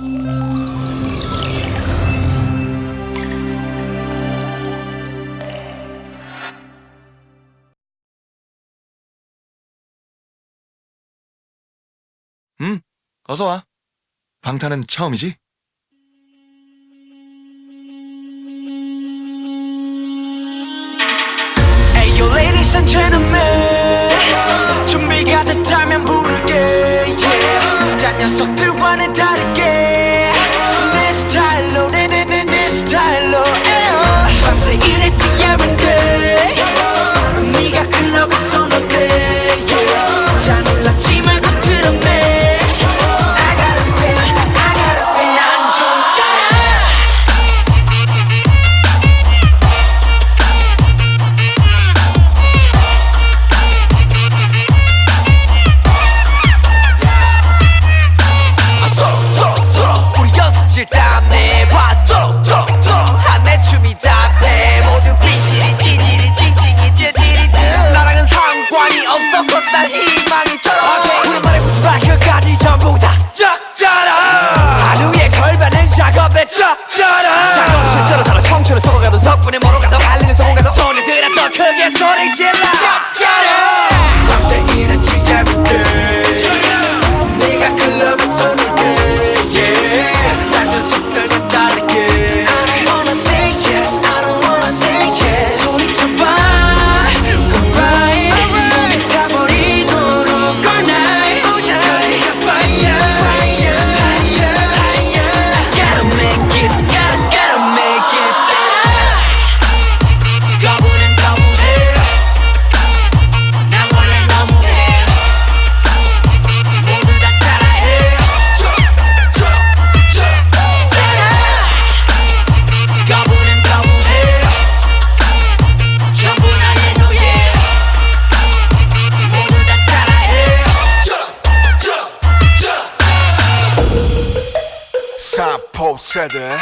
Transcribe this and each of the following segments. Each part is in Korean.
응, 어서 와. 방탄은 처음이지? Hey, you ladies and gentlemen. 그래 더 크게 소리 질러? 짭짤해. 세대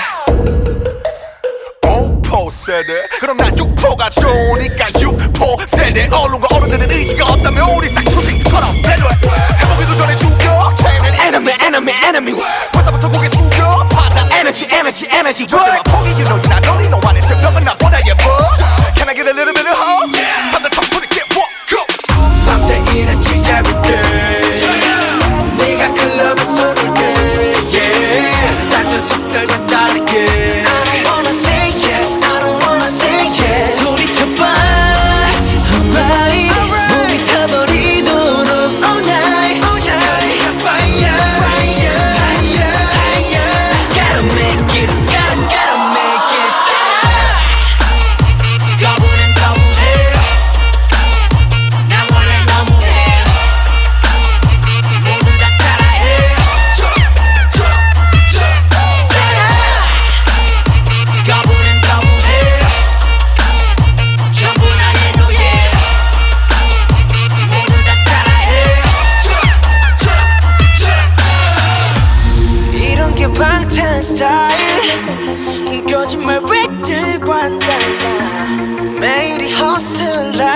오포 세대 그럼 난 육포가 좋으니까 육포 세대 어른과 어른들은 의지가 없다면 우리 싹초식처럼 배려해 해보기도 전에 죽여. 걔는 enemy enemy enemy. 벌써부터 고개 숙여. 받아 energy energy energy. 절대 포기 you know you're 너와는 새벽은 나보다 예뻐. Can I get a little bit of hope? 방탄 스타일. 거짓말 왜 들고 한다 나 매일이 허슬라.